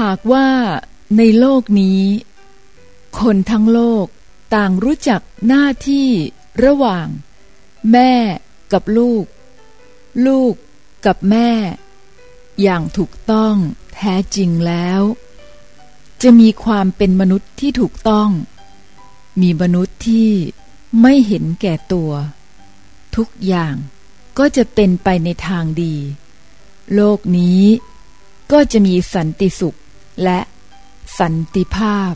หากว่าในโลกนี้ คนทั้งโลกต่างรู้จักหน้าที่ ระหว่าง แม่กับลูก ลูกกับแม่ อย่างถูกต้องแท้จริงแล้ว จะมีความเป็นมนุษย์ที่ถูกต้อง มีมนุษย์ที่ไม่เห็นแก่ตัว ทุกอย่างก็จะเป็นไปในทางดี โลกนี้ก็จะมีสันติสุขและสันติภาพ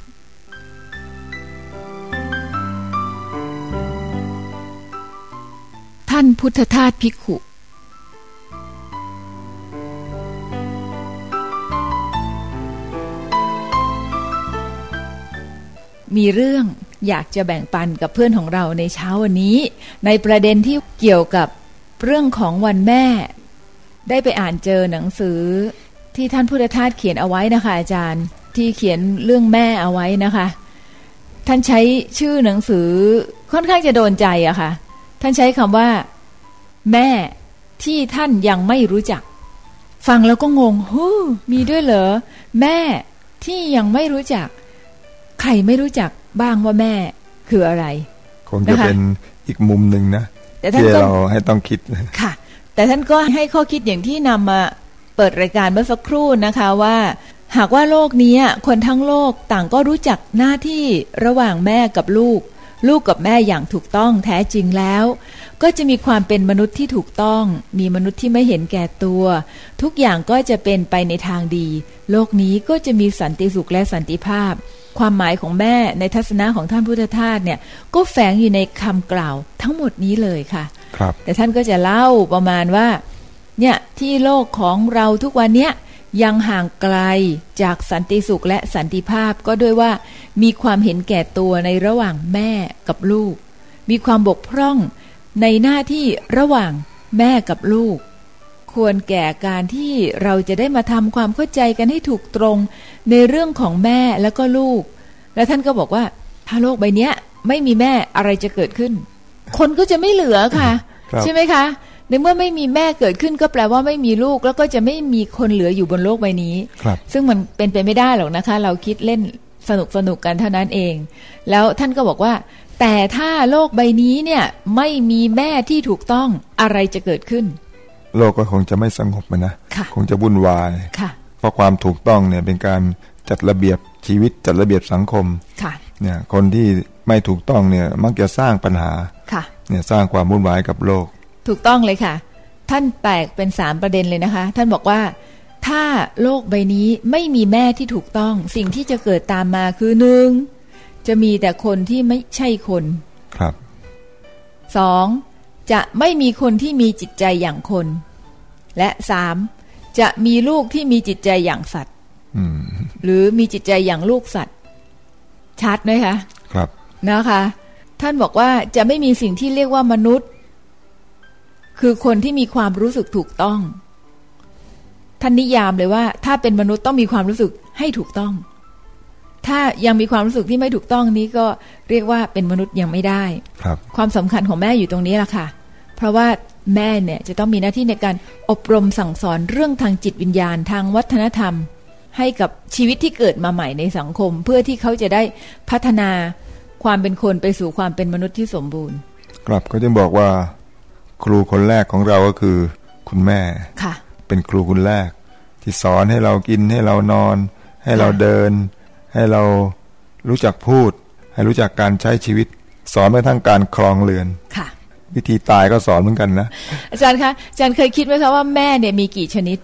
านพุทธทาสภิกขุมีเรื่องอยากจะแบ่งปันกับเพื่อนของเราในเช้าวันนี้ ในประเด็นที่เกี่ยวกับเรื่องของวันแม่ ได้ไปอ่านเจอหนังสือ ที่ท่านพุทธทาสเขียนเอาไว้นะคะอาจารย์ที่เขียนเรื่องแม่เอาไว้นะคะ ท่านใช้ชื่อหนังสือค่อนข้างจะโดนใจอะคะ่ะ ท่านใช้คำว่า แม่ที่ท่านยังไม่รู้จัก ฟังแล้วก็งงฮู้มีด้วยเหรอ แม่ที่ยังไม่รู้จัก ใครไม่รู้จักบ้างว่าแม่คืออะไร คงจะเป็นอีกมุมหนึ่งนะแต่ท่านที่ก็เราให้ต้องคิดค่ะ แต่ท่านก็ให้ข้อคิดอย่างที่นำมาเปิดรายการเมื่อสักครู่นะคะว่า หากว่าโลกนี้คนทั้งโลกต่างก็รู้จักหน้าที่ระหว่างแม่กับลูก ลูกกับแม่อย่างถูกต้องแท้จริงแล้ว ก็จะมีความเป็นมนุษย์ที่ถูกต้อง มีมนุษย์ที่ไม่เห็นแก่ตัว ทุกอย่างก็จะเป็นไปในทางดี โลกนี้ก็จะมีสันติสุขและสันติภาพ ความหมายของแม่ในทัศนะของท่านพุทธทาสเนี่ยก็แฝงอยู่ในคำกล่าวทั้งหมดนี้เลยค่ะครับแต่ท่านก็จะเล่าประมาณว่าเนี่ยที่โลกของเราทุกวันเนี้ย ยังห่างไกลจากสันติสุขและสันติภาพก็ด้วยว่ามีความเห็นแก่ตัวในระหว่างแม่กับลูก มีความบกพร่องในหน้าที่ระหว่างแม่กับลูก ควรแก่การที่เราจะได้มาทำความเข้าใจกันให้ถูกตรงในเรื่องของแม่แล้วก็ลูก แล้วท่านก็บอกว่า ถ้าโลกใบเนี้ยไม่มีแม่อะไรจะเกิดขึ้น คนก็จะไม่เหลือค่ะครับใช่ไหมคะ ในเมื่อไม่มีแม่เกิดขึ้นก็แปลว่าไม่มีลูก แล้วก็จะไม่มีคนเหลืออยู่บนโลกใบนี้ครับซึ่งมันเป็นไปไม่ได้หรอกนะคะ เราคิดเล่นสนุกสนุกกันเท่านั้นเอง แล้วท่านก็บอกว่า แต่ถ้าโลกใบนี้เนี่ยไม่มีแม่ที่ถูกต้องอะไรจะเกิดขึ้น โลกก็คงจะไม่สงบมันนะค่ะคงจะวุ่นวายค่ะเพราะความถูกต้องเนี่ยเป็นการจัดระเบียบชีวิตจัดระเบียบสังคมค่ะเนี่ยคนที่ไม่ถูกต้องเนี่ยมักจะสร้างปัญหาค่ะเนี่ยสร้างความวุ่นวายกับโลก ถูกต้องเลยค่ะ ท่านแตกเป็นสามประเด็นเลยนะคะ ท่านบอกว่าถ้าโลกใบนี้ไม่มีแม่ที่ถูกต้อง สิ่งที่จะเกิดตามมาคือหนึ่งจะมีแต่คนที่ไม่ใช่คน ครับสองจะไม่มีคนที่มีจิตใจอย่างคน และสามจะมีลูกที่มีจิตใจอย่างสัตว์อืมหรือมีจิตใจอย่างลูกสัตว์ ชัดไหมคะ ครับนะคะ ท่านบอกว่าจะไม่มีสิ่งที่เรียกว่ามนุษย์ คือคนที่มีความรู้สึกถูกต้อง ท่านนิยามเลยว่า ถ้าเป็นมนุษย์ต้องมีความรู้สึกให้ถูกต้อง ถ้ายังมีความรู้สึกที่ไม่ถูกต้องนี้ก็เรียกว่าเป็นมนุษย์ยังไม่ได้ครับ ความสำคัญของแม่อยู่ตรงนี้แหละค่ะ เพราะว่าแม่เนี่ยจะต้องมีหน้าที่ในการอบรมสั่งสอนเรื่องทางจิตวิญญาณทางวัฒนธรรม ให้กับชีวิตที่เกิดมาใหม่ในสังคม เพื่อที่เขาจะได้พัฒนาความเป็นคนไปสู่ความเป็นมนุษย์ที่สมบูรณ์ ครับก็จึงบอกว่า ครูคนแรกของเราก็คือคุณแม่ค่ะ เป็นครูคนแรก ที่สอนให้เรากินให้เรานอน ให้เราเดิน ให้เรารู้จักพูด ให้รู้จักการใช้ชีวิต สอนไปทั้งการครองเรือนค่ะ วิธีตายก็สอนเหมือนกันนะอาจารย์คะอาจารย์เคยคิดไหมคะว่าแม่เนี่ยมีกี่ชนิด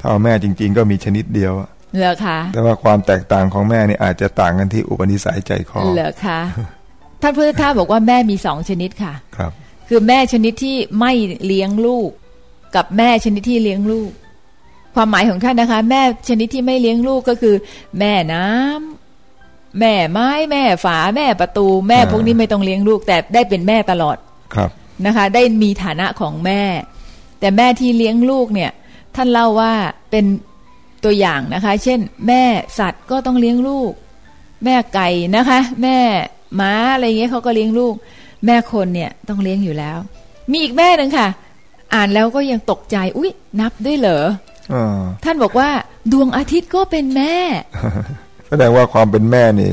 ถ้าเอาแม่จริง ๆ ก็มีชนิดเดียวอะเหรอคะแต่ว่าความแตกต่างของแม่นี่อาจจะต่างกันที่อุปนิสัยใจคอเหรอคะท่านพุทธทาสบอกว่าแม่มีสองชนิดค่ะ ครับ คือแม่ชนิดที่ไม่เลี้ยงลูก กับแม่ชนิดที่เลี้ยงลูก ความหมายของท่านนะคะ แม่ชนิดที่ไม่เลี้ยงลูกก็คือ แม่น้ำแม่ไม้แม่ฝาแม่ประตู แม่พวกนี้ไม่ต้องเลี้ยงลูก แต่ได้เป็นแม่ตลอดครับนะคะ ได้มีฐานะของแม่ แต่แม่ที่เลี้ยงลูกเนี่ย ท่านเล่าว่าเป็นตัวอย่างนะคะ เช่น แม่สัตว์ก็ต้องเลี้ยงลูก แม่ไก่นะคะ แม่ม้าอะไรเงี้ยเขาก็เลี้ยงลูก แม่คนเนี่ยต้องเลี้ยงอยู่แล้ว มีอีกแม่หนึ่งค่ะ อ่านแล้วก็ยังตกใจ อุ๊ย นับด้วยเหรออ่าท่านบอกว่า ดวงอาทิตย์ก็เป็นแม่ แสดงว่าความเป็นแม่นี่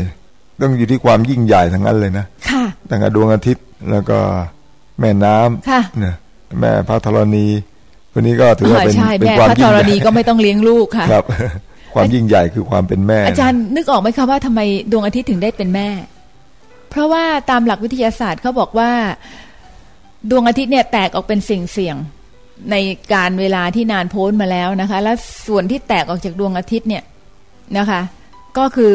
ต้องอยู่ที่ความยิ่งใหญ่ทั้งนั้นเลยนะค่ะตั้งแต่ดวงอาทิตย์แล้วก็แม่น้ำค่ะเนี่ยแม่พระธรณีคนนี้ก็ถือว่าเป็นใช่เป็นแม่ความพระธยิ่งรใหญ่ณีก็ไม่ต้องเลี้ยงลูกค่ะครับ ความยิ่งใหญ่คือความเป็นแม่ อาจารย์นึกออกไหมคะว่าทำไมดวงอาทิตย์ถึงได้เป็นแม่ เพราะว่าตามหลักวิทยาศาสตร์เขาบอกว่าดวงอาทิตย์เนี่ยแตกออกเป็นสิ่งเสี่ยงๆในการเวลาที่นานโพ้นมาแล้วนะคะ และส่วนที่แตกออกจากดวงอาทิตย์เนี่ยนะคะ ก็คือ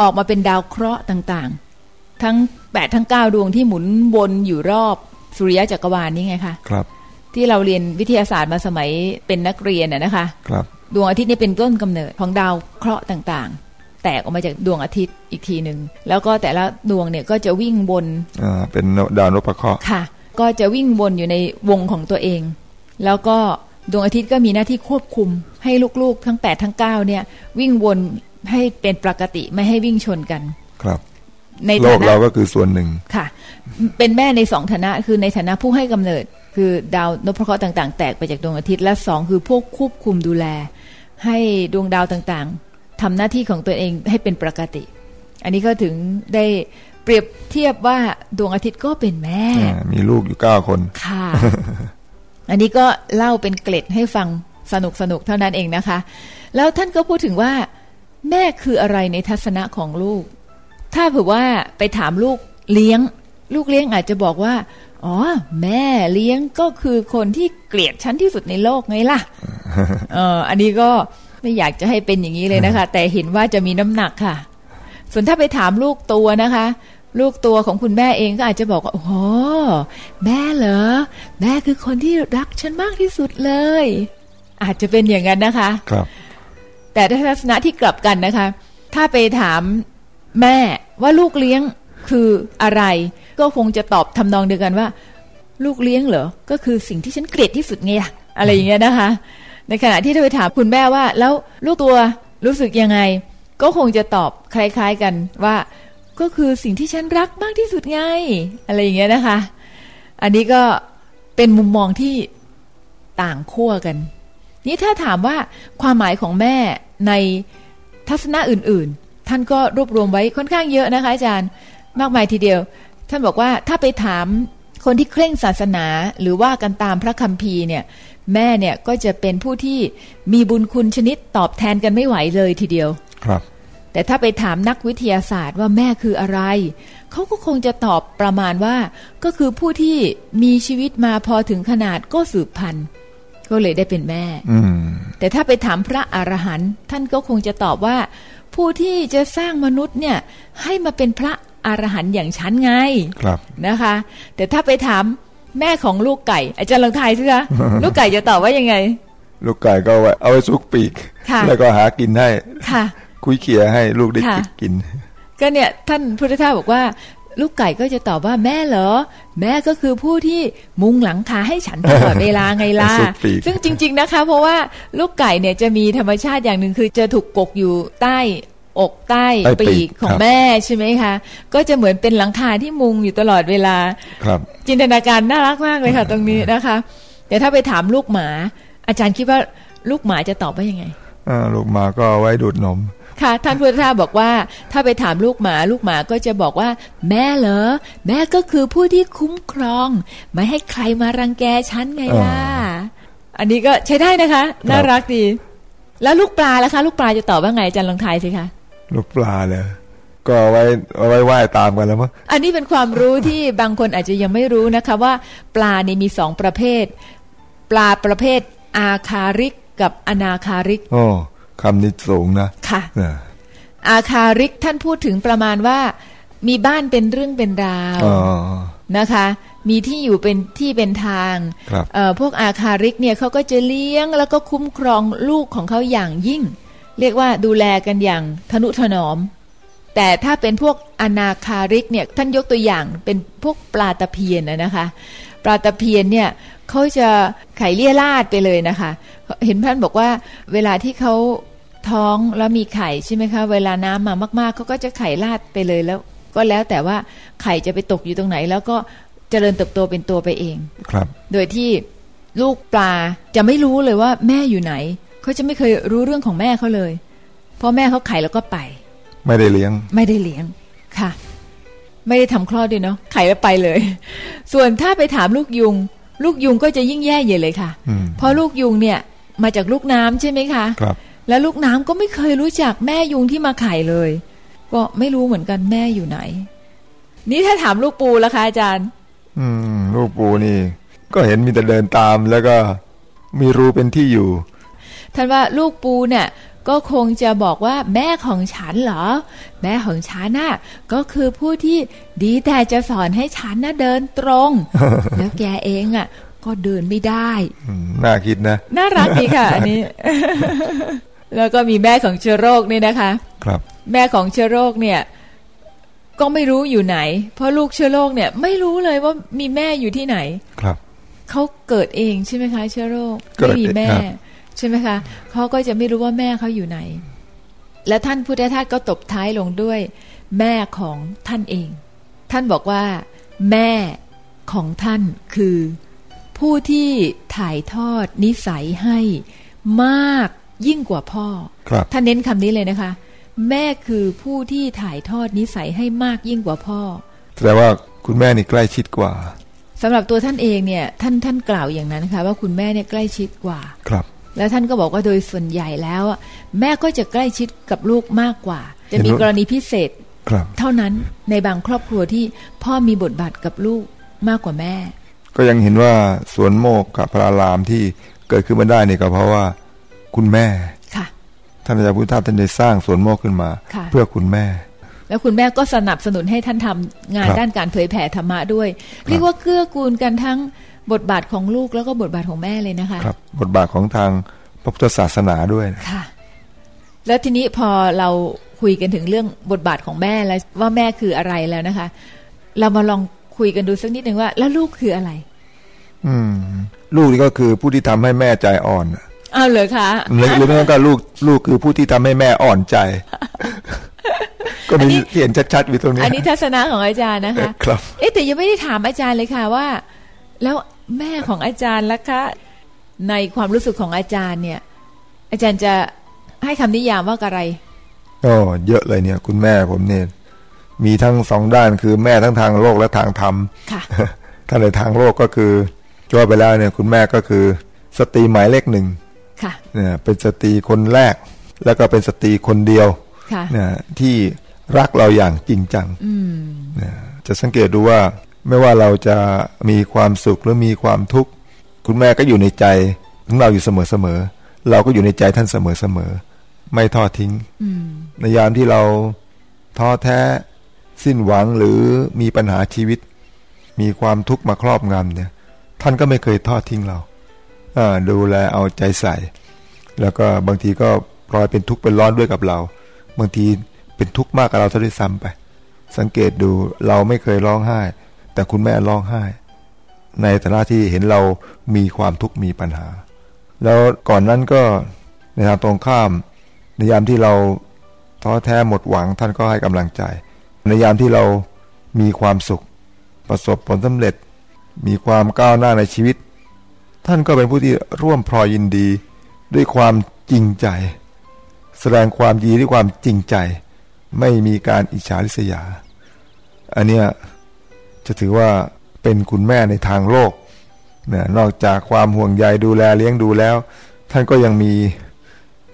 ออกมาเป็นดาวเคราะห์ต่างๆ ทั้งแปดทั้งเก้าดวงที่หมุนวนอยู่รอบสุริยะจักรวาลนี้ไงคะครับ ที่เราเรียนวิทยาศาสตร์มาสมัยเป็นนักเรียนน่ะนะคะ ครับ ดวงอาทิตย์นี่เป็นต้นกำเนิดของดาวเคราะห์ต่างๆ แตกออกมาจากดวงอาทิตย์อีกทีหนึ่งแล้วก็แต่ละดวงเนี่ยก็จะวิ่งวนอ่าเป็นดาวนพเคราะห์ค่ะ ก็จะวิ่งวนอยู่ในวงของตัวเอง แล้วก็ดวงอาทิตย์ก็มีหน้าที่ควบคุม ให้ลูกๆทั้ง 8 ทั้ง 9 เนี่ย วิ่งวนให้เป็นปกติไม่ให้วิ่งชนกันครับในโลฐากนะเราก็คือส่วนหนึ่งค่ะ เป็นแม่ในสองฐานะคือในฐานะผู้ให้กำเนิด คือดาวนพเคราะห์ต่าง ๆ แตกไปจากดวงอาทิตย์และสองคือพวกควบคุมดูแล ให้ดวงดาวต่างๆ ทำหน้าที่ของตัวเองให้เป็นปกติ อันนี้ก็ถึงได้เปรียบเทียบว่าดวงอาทิตย์ก็เป็นแม่อ่ามีลูกอยู่เก้าคน ค่ะ อันนี้ก็เล่าเป็นเกล็ดให้ฟังสนุกสนุกๆเท่านั้นเองนะคะ แล้วท่านก็พูดถึงว่า แม่คืออะไรในทัศนะของลูก ถ้าเผื่อว่าไปถามลูกเลี้ยง ลูกเลี้ยงอาจจะบอกว่า อ๋อ แม่เลี้ยงก็คือคนที่เกลียดฉันที่สุดในโลกไงล่ะ เอออันนี้ก็ ไม่อยากจะให้เป็นอย่างนี้เลยนะคะ แต่เห็นว่าจะมีน้ำหนักค่ะ ส่วนถ้าไปถามลูกตัวนะคะ ลูกตัวของคุณแม่เองก็อาจจะบอกว่าโอ้โหแม่เหรอแม่คือคนที่รักฉันมากที่สุดเลย อาจจะเป็นอย่างนั้นนะคะ ครับ แต่ถ้าทัศนะที่กลับกันนะคะ ถ้าไปถามแม่ว่าลูกเลี้ยงคืออะไร ก็คงจะตอบทำนองเดียวกันว่า ลูกเลี้ยงเหรอก็คือสิ่งที่ฉันเกลียดที่สุดไงอะอะไรอย่างเงี้ยนะคะ ในขณะที่ถ้าไปถามคุณแม่ว่า แล้วลูกตัวรู้สึกยังไง ก็คงจะตอบคล้าย ๆกันว่า ก็คือสิ่งที่ฉันรักมากที่สุดไงอะไรอย่างเงี้ยนะคะ อันนี้ก็เป็นมุมมองที่ต่างขั้วกัน นี่ถ้าถามว่าความหมายของแม่ในทัศนะอื่นๆ ท่านก็รวบรวมไว้ค่อนข้างเยอะนะคะอาจารย์มากมายทีเดียว ท่านบอกว่าถ้าไปถามคนที่เคร่งศาสนาหรือว่ากันตามพระคัมภีร์เนี่ย แม่เนี่ยก็จะเป็นผู้ที่มีบุญคุณชนิดตอบแทนกันไม่ไหวเลยทีเดียว ครับ แต่ถ้าไปถามนักวิทยาศาสตร์ว่าแม่คืออะไร เขาก็คงจะตอบประมาณว่า ก็คือผู้ที่มีชีวิตมาพอถึงขนาดก็สืบพันธุ์ก็เลยได้เป็นแม่อืมแต่ถ้าไปถามพระอรหันต์ท่านก็คงจะตอบว่า ผู้ที่จะสร้างมนุษย์เนี่ยให้มาเป็นพระอรหันต์อย่างฉันไง ครับนะคะ แต่ถ้าไปถาม แม่ของลูกไก่ อาจารย์ลองทายสิคะลูกไก่จะตอบว่ายังไง ลูกไก่ก็เอาไว้เอาไว้ซุกปีกค่ะแล้วก็หากินให้ค่ะ คุยเขี่ยให้ลูกได้ค่ะกิน ก็เนี่ยท่านพุทธทาสบอกว่า ลูกไก่ก็จะตอบว่าแม่เหรอ แม่ก็คือผู้ที่มุงหลังคาให้ฉันตลอดเวลาไงล่ะสุดปีกซึ่งจริง ๆนะคะ เพราะว่าลูกไก่เนี่ยจะมีธรรมชาติอย่างหนึ่งคือจะถูกกกอยู่ใต้ อกใต้ใต้ปีปีกกของครับแม่ใช่ไหมคะ ก็จะเหมือนเป็นหลังคาที่มุงอยู่ตลอดเวลาครับจินตนาการน่ารักมากเลยค่ะ ตรงนี้นะคะ แต่ถ้าไปถามลูกหมา อาจารย์คิดว่าลูกหมาจะตอบว่ายังไงอ่าลูกหมาก็เอาไว้ดูดนม ค่ะ ท่านพุทธทาสบอกว่า ถ้าไปถามลูกหมา ลูกหมาก็จะบอกว่า แม่เหรอ แม่ก็คือผู้ที่คุ้มครอง ไม่ให้ใครมารังแกฉันไงล่ะ อันนี้ก็ใช้ได้นะคะ น่ารักดี แล้วลูกปลาล่ะคะ ลูกปลาจะตอบว่าไงอาจารย์ลองทายสิคะ ลูกปลาเลยก็เอาไว้เอาไว้ว่ายตามกันแล้วมั้งอันนี้เป็นความรู้ที่บางคนอาจจะยังไม่รู้นะคะว่าปลานี่มีสองประเภท ปลาประเภทอาคาริกกับอนาคาริกโอ้คำนี้สูงนะค่ะเอออาคาริกท่านพูดถึงประมาณว่า มีบ้านเป็นเรื่องเป็นราวอ๋อนะคะ มีที่อยู่เป็นที่เป็นทางครับเอ่อพวกอาคาริกเนี่ยเขาก็จะเลี้ยงแล้วก็คุ้มครองลูกของเขาอย่างยิ่ง เรียกว่าดูแลกันอย่างทนุถนอมแแต่ถ้าเป็นพวกอนาคาริกเนี่ยท่านยกตัวอย่างเป็นพวกปลาตะเพียนนะนะคะ ปลาตะเพียนเนี่ยเขาจะไข่เลี่ยราดไปเลยนะคะ เห็นท่านบอกว่าเวลาที่เขาท้องแล้วมีไข่ใช่ไหมคะเวลาน้ำมามากๆเขาก็จะไข่ราดไปเลยแล้ว ก็แล้วแต่ว่าไข่จะไปตกอยู่ตรงไหน แล้วก็เจริญเติบโตเป็นตัวไปเองครับ โดยที่ลูกปลาจะไม่รู้เลยว่าแม่อยู่ไหน เขาจะไม่เคยรู้เรื่องของแม่เขาเลยเพราะแม่เขาไข่แล้วก็ไป ไม่ได้เลี้ยง ไม่ได้เลี้ยงค่ะ ไม่ได้ทำคลอดด้วยเนาะไข่แล้วไปเลย ส่วนถ้าไปถามลูกยุง ลูกยุงก็จะยิ่งแย่ใหญ่เลยค่ะอืมเพราะลูกยุงเนี่ย มาจากลูกน้ำใช่ไหมคะครับ แล้วลูกน้ำก็ไม่เคยรู้จักแม่ยุงที่มาไข่เลย ก็ไม่รู้เหมือนกันแม่อยู่ไหน นี่ถ้าถามลูกปูล่ะคะอาจารย์ อืม ลูกปูนี่ ก็เห็นมีแต่เดินตามแล้วก็มีรูเป็นที่อยู่ ท่านว่าลูกปูเนี่ยก็คงจะบอกว่าแม่ของฉันเหรอ แม่ของฉันน่ะก็คือผู้ที่ดีแต่จะสอนให้ฉันน่ะเดินตรง แล้วแกเองอะ ก็เดินไม่ได้อืมน่าคิดนะ น่ารักดีค่ะ อันนี้ แล้วก็มีแม่ของเชื้อโรคเนี่ยนะคะ ครับ แม่ของเชื้อโรคเนี่ย ก็ไม่รู้อยู่ไหน เพราะลูกเชื้อโรคเนี่ย ไม่รู้เลยว่ามีแม่อยู่ที่ไหน ครับเขาเกิดเองใช่ไหมคะ เชื้อโรคเกิดไม่มีแม่ครับ ใช่ไหมคะเขาก็จะไม่รู้ว่าแม่เขาอยู่ไหน และท่านพุทธทาสก็ตบท้ายลงด้วย แม่ของท่านเอง ท่านบอกว่า แม่ของท่านคือ ผู้ที่ถ่ายทอดนิสัยให้มากยิ่งกว่าพ่อครับท่านเน้นคำนี้เลยนะคะ แม่คือผู้ที่ถ่ายทอดนิสัยให้มากยิ่งกว่าพ่อแสดงว่าคุณแม่นี่ใกล้ชิดกว่าสำหรับตัวท่านเองเนี่ยท่านท่านกล่าวอย่างนั้นนะคะว่าคุณแม่เนี่ยใกล้ชิดกว่า ครับ แล้วท่านก็บอกว่าโดยส่วนใหญ่แล้วอะแม่ก็จะใกล้ชิดกับลูกมากกว่า จะมีเห็นว่ากรณีพิเศษครับเท่านั้นในบางครอบครัวที่พ่อมีบทบาทกับลูกมากกว่าแม่ ก็ยังเห็นว่าสวนโมกขพระรามที่เกิดขึ้นมาได้นี่ก็เพราะว่าคุณแม่ค่ะท่านอาจารย์พุทธทาสท่านได้สร้างสวนโมกขึ้นมาค่ะเพื่อคุณแม่ แล้วคุณแม่ก็สนับสนุนให้ท่านทำงานครับด้านการเผยแผ่ธรรมะด้วย เรียกว่าเกื้อกูลกันทั้ง บทบาทของลูกแล้วก็บทบาทของแม่เลยนะคะครับ บทบาทของทางพระพุทธศาสนาด้วยนะค่ะ แล้วทีนี้พอเราคุยกันถึงเรื่องบทบาทของแม่แล้วว่าแม่คืออะไรแล้วนะคะ เรามาลองคุยกันดูสักนิดหนึ่งว่า แล้วลูกคืออะไร อืม ลูกนี่ก็คือผู้ที่ทำให้แม่ใจอ่อนอ้าวเหรอคะหรือหรือไม่งั้นก็ลูกลูกคือผู้ที่ทำให้แม่อ่อนใจ ก็อันมีนี้เห็นชัดๆอยู่ตรงนี้ อันนี้ทัศนะของอาจารย์นะคะ ครับ เอ๊ะแต่ยังไม่ได้ถามอาจารย์เลยค่ะว่า แล้ว แม่ของอาจารย์ล่ะคะ ในความรู้สึกของอาจารย์เนี่ย อาจารย์จะให้คำนิยามว่าอะไรอ๋อเยอะเลยเนี่ย คุณแม่ผมเนี่ยมีทั้งสองด้านคือแม่ทั้งทางโลกและทางธรรมค่ะถ้าในทางโลกก็คือจว่าไปแล้วเนี่ย คุณแม่ก็คือสตรีหมายเลขหนึ่งค่ะเนี่ยเป็นสตรีคนแรก แล้วก็เป็นสตรีคนเดียวค่ะเนี่ยที่รักเราอย่างจริงจังอืมเนี่ยจะสังเกตดูว่า ไม่ว่าเราจะมีความสุขหรือมีความทุกข์คุณแม่ก็อยู่ในใจของเราอยู่เสมอๆเราก็อยู่ในใจท่านเสมอๆไม่ทอดทิ้งอืมในยามที่เราท้อแท้สิ้นหวังหรือมีปัญหาชีวิต มีความทุกข์มาครอบงำเนี่ย ท่านก็ไม่เคยทอดทิ้งเราอ่าดูแลเอาใจใส่ แล้วก็บางทีก็พลอยเป็นทุกข์เป็นร้อนด้วยกับเรา บางทีเป็นทุกข์มากกับเราซะด้วยซ้ำไป สังเกตดูเราไม่เคยร้องไห้ แต่คุณแม่ร้องไห้ ในฐานะที่เห็นเรามีความทุกข์มีปัญหา แล้วก่อนนั้นก็ในทางตรงข้าม ในยามที่เราท้อแท้หมดหวังท่านก็ให้กำลังใจ ในยามที่เรามีความสุข ประสบผลสำเร็จ มีความก้าวหน้าในชีวิต ท่านก็เป็นผู้ที่ร่วมพลอยยินดี ด้วยความจริงใจ แสดงความดีด้วยความจริงใจ ไม่มีการอิจฉาริษยา อันเนี้ย จะถือว่าเป็นคุณแม่ในทางโลกเนี่ยนอกจากความห่วงใยดูแลเลี้ยงดูแล้ว ท่านก็ยังมี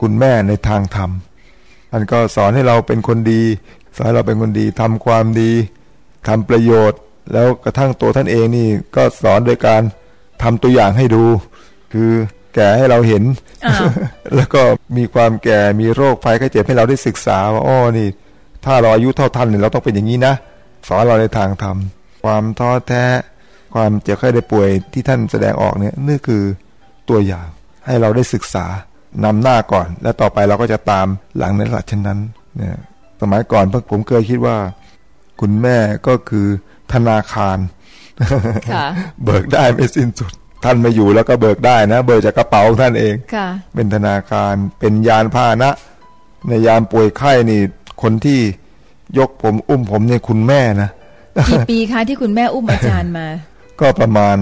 คุณแม่ในทางธรรมท่านก็สอนให้เราเป็นคนดี สอนให้เราเป็นคนดีทำความดีทำประโยชน์ แล้วกระทั่งตัวท่านเองนี่ก็สอนโดยการทำตัวอย่างให้ดู คือแก่ให้เราเห็นอ้าวแล้วก็มีความแก่มีโรคภัยไข้เจ็บให้เราได้ศึกษาว่าอ้อนี่ ถ้าเราอายุเท่าท่านเนี่ยเราต้องเป็นอย่างนี้นะ สอนเราในทางธรรม ความท้อแท้ ความเจ็บไข้ได้ป่วยที่ท่านแสดงออกเนี่ยนี่คือตัวอย่างให้เราได้ศึกษานำหน้าก่อน แล้วต่อไปเราก็จะตามหลังในหลักเช่นนั้นเนี่ยสมัยก่อนผมเคยคิดว่า คุณแม่ก็คือธนาคารค่ะเบิกได้ไม่สิ้นสุด ท่านไม่อยู่แล้วก็เบิกได้นะ เบิกจากกระเป๋าของท่านเองค่ะเป็นธนาคารเป็นยานพาหนะ ในยามป่วยไข้นี่ คนที่ยกผมอุ้มผมเนี่ยคุณแม่นะ กี่ปีคะที่คุณแม่อุ้มอาจารย์มา ก็ประมาณ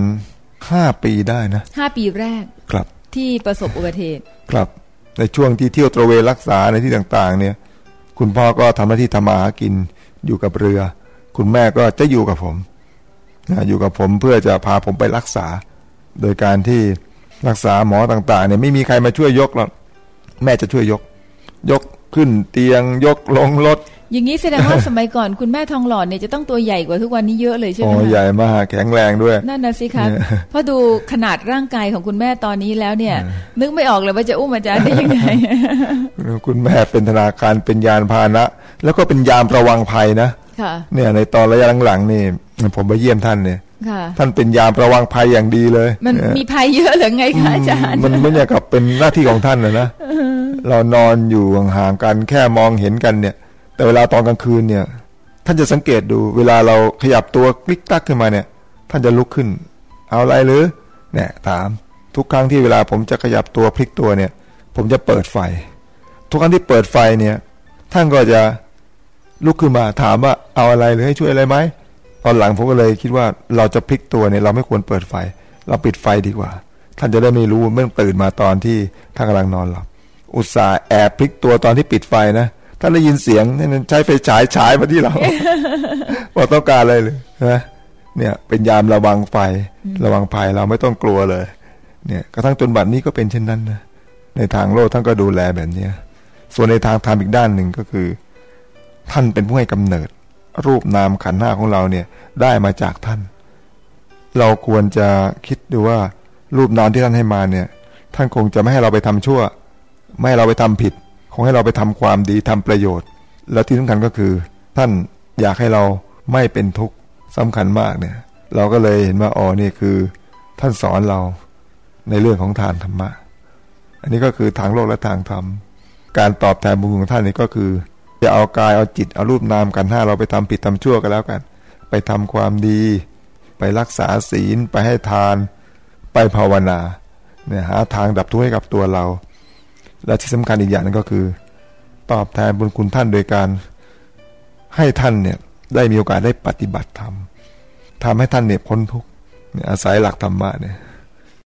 ห้าปีได้นะห้าปีแรกครับ ที่ประสบอุบัติเหตุครับ ในช่วงที่เที่ยวตระเวนรักษาในที่ต่างๆ เนี่ย คุณพ่อก็ทำหน้าที่ทำมาหากินอยู่กับเรือ คุณแม่ก็จะอยู่กับผมนะอยู่กับผมเพื่อจะพาผมไปรักษา โดยการที่รักษาหมอต่างๆเนี่ยไม่มีใครมาช่วยยกหรอกแม่จะช่วยยก ยกขึ้นเตียงยกลงรถ อย่างนี้แสดงว่าสมัยก่อนคุณแม่ทองหล่อเนี่ยจะต้องตัวใหญ่กว่าทุกวันนี้เยอะเลยใช่ไหโอ้มคะใหญ่มากแข็งแรงด้วย นั่นนะสิคะเพราะดูขนาดร่างกายของคุณแม่ตอนนี้แล้วเนี่ย นึกไม่ออกเลยว่าจะอุ้มอาจารย์ได้ยังไง คุณแม่เป็นธนาคารเป็นยานพาหนะ แล้วก็เป็นยามระวังภัยนะค่ะเนี่ยในตอนระยะหลังๆนี่ผมไปเยี่ยมท่านเนี่ยค่ะท่านเป็นยามระวังภัยอย่างดีเลย มันเออมีภัยเยอะเหรือไงคะอาจารย์ มันไม่อย่างกับเป็นหน้าที่ของท่านนะนะ เรานอนอยู่ห่างๆกันแค่มองเห็นกันเนี่ย แต่เวลาตอนกลางคืนเนี่ย ท่านจะสังเกตดู เวลาเราขยับตัวคลิกตักขึ้นมาเนี่ย ท่านจะลุกขึ้น เอาอะไรหรือเนี่ยถามทุกครั้งที่เวลาผมจะขยับตัวพลิกตัวเนี่ย ผมจะเปิดไฟ ทุกครั้งที่เปิดไฟเนี่ย ท่านก็จะลุกขึ้นมาถามว่าเอาอะไรหรือให้ช่วยอะไรไหมตอนหลังผมก็เลยคิดว่าเราจะพลิกตัวเนี่ย เราไม่ควรเปิดไฟ เราปิดไฟดีกว่า ท่านจะได้ไม่รู้เมื่อตื่นมาตอนที่ท่านกำลังนอนหลับอุตส่าห์แอบพลิกตัวตอนที่ปิดไฟนะ ท่านได้ยินเสียงนั่นใช้ไฟฉายฉายมาที่เราว่าต้องการอะไรเลยนะเนี่ยเป็นยามระวังไฟระวังภัยเราไม่ต้องกลัวเลย เนี่ยกระทั่งจนบัดนี้ก็เป็นเช่นนั้นนะในทางโลกท่านก็ดูแลแบบเนี้ยส่วนในทางธรรมอีกด้านหนึ่งก็คือ ท่านเป็นผู้ให้กำเนิด รูปนามขันธ์หน้าของเราเนี่ยได้มาจากท่าน เราควรจะคิดดูว่ารูปนามที่ท่านให้มาเนี่ย ท่านคงจะไม่ให้เราไปทำชั่ว ไม่ให้เราไปทำผิด คงให้เราไปทำความดีทำประโยชน์ แล้วที่สำคัญก็คือ ท่านอยากให้เราไม่เป็นทุกข์สำคัญมากเนี่ย เราก็เลยเห็นว่าอ๋อนี่คือท่านสอนเราในเรื่องของทานธรรมะ อันนี้ก็คือทางโลกและทางธรรม การตอบแทนบุญของท่านนี่ก็คือจะเอากายเอาจิตเอารูปนามกันห้าเราไปทำผิดทำชั่วกันแล้วกัน ไปทำความดี ไปรักษาศีลไปให้ทาน ไปภาวนาเนี่ยหาทางดับทุกข์ให้กับตัวเรา และที่สำคัญอีกอย่างนึงก็คือ ตอบแทนบุญคุณท่านโดยการให้ท่านเนี่ยได้มีโอกาสได้ปฏิบัติธรรมทำให้ท่านเนี่ยพ้นทุกข์เนี่ยอาศัยหลักธรรมะเนี่ย